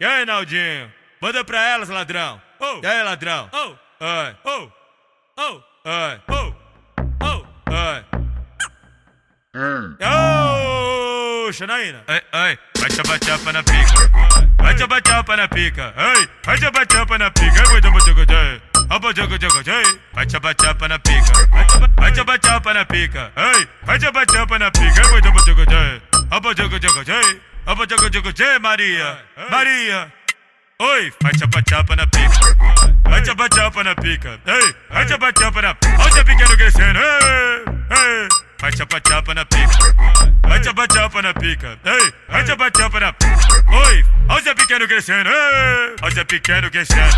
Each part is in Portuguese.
E aí, Naldinho? Manda pra elas, ladrão. Oh. E aí, ladrão? Oh, Ai, oh, oh, ai, oh, oh. ai. Ô, Xanaína. Ai, ai, vai chapa chapa na pica. Vai chapa chapa na pica. Ai, vai chapa chapa na pica. Vai chapa chapa chapa. Opa jogo jogo jai. Vai chapa chapa na pica. Vai chapa- chapa chapa na pica. Ai, vai chapa chapa na pica. Vai chapa jogo jai. Opa jai, Maria. Maria. Oi, vai chapa chapa na pica. Vai chapa chapa na pica. Ei, vai chapa chapa na. Olha o pequeno crescendo. Ei, ei. Vai chapa chapa na pica. Vai chapa chapa na pica. Ei, vai chapa chapa na. Oi, olha o pequeno crescendo. Ei, olha o pequeno crescendo.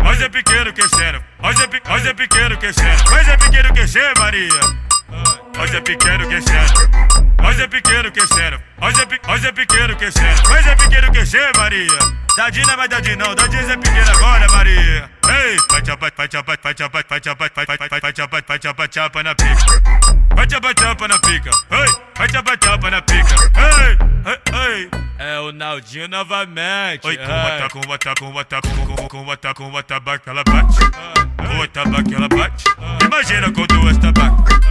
Olha o pequeno crescendo. Olha o o pequeno crescendo. Vai Zé pequeno crescendo, Maria. Olha o pequeno crescendo. O Zé pequeno o Zé pe- olha o Zé pequeno crescendo. Vai Zé pequeno crescendo, Maria. Dadinho não é mais dadinho não, dadinho é Zé pequeno agora, Maria. Ei, vai chapa, vai chapa, vai chapa, vai chapa, vai vai vai vai chapa, vai chapa, chapa na pica. Vai chapa, chapa na pica. Ei, vai chapa, chapa na pica. Ei, ei, ei. É o Naldinho novamente. Oi, com Ai. bota, com bota, com bota, com com com bota, com que ela bate. Com o tabaco ela bate. Imagina com duas tabacas.